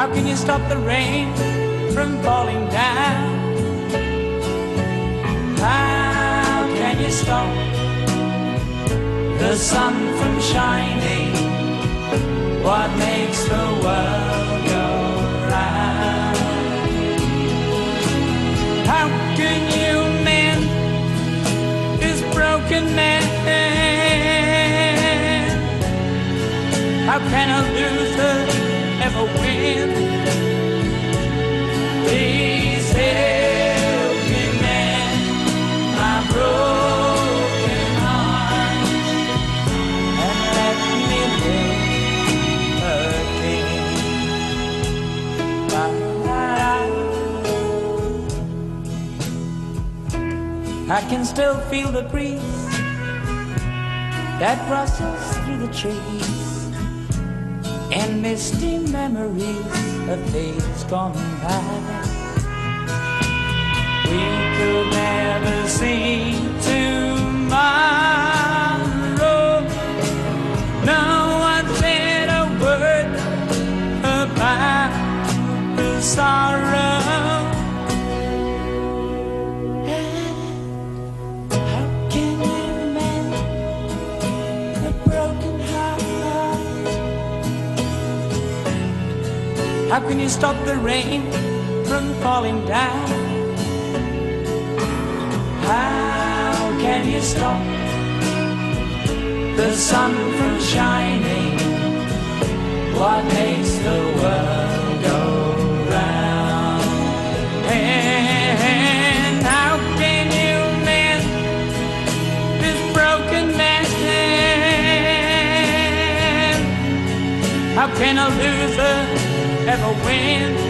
How can you stop the rain from falling down? How can you stop the sun from shining? What makes the world go round? How can you mend this broken man? How can a loser I can still feel the breeze that rustles through the trees and misty memories of days gone by. We could never see tomorrow. No one said a word about the sorrow. How can you stop the rain from falling down? How can you stop the sun from shining? What makes the world go round? And how can you mend this broken man? How can a loser ever win?